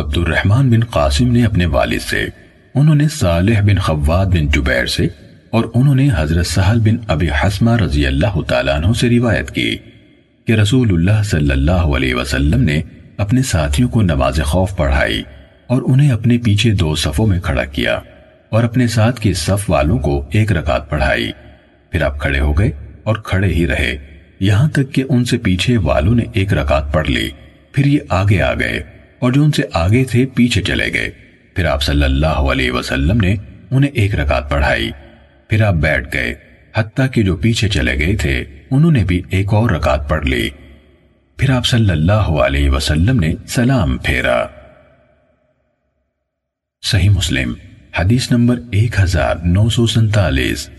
عبد الرحمن بن قاسم نے اپنے والد سے، انہوں نے صالح بن خواد بن جبیر سے، اور انہوں نے حضرت سہل بن ابی حسمہ رضی اللہ تعالیٰ عنہ سے روایت کی کہ رسول اللہ صلی اللہ علیہ وسلم نے اپنے ساتھیوں کو نماز خوف پڑھائی اور انہیں اپنے پیچھے دو صفوں میں کھڑا کیا اور اپنے ساتھ کے صف والوں کو ایک رکعت پڑھائی۔ پھر آپ کھڑے ہو گئے اور کھڑے ہی رہے۔ یہاں تک کہ ان سے پیچھے والوں نے ایک رکعت پڑھ لی۔ پھر یہ آگے آ گئے۔ اور جو ان سے آگے تھے پیچھے چلے گئے۔ پھر آپ صلی اللہ علیہ وسلم نے انہیں ایک رکعت پڑھائی۔ پھر آپ بیٹھ گئے۔ حتیٰ کہ جو پیچھے چلے گئے تھے، انہوں نے بھی ایک اور رکعت پڑھ لی۔ پھر آپ صلی اللہ علیہ وسلم نے سلام پھیرا۔ صحیح مسلم، حدیث نمبر ایک ہزار نو سو سنتالیس۔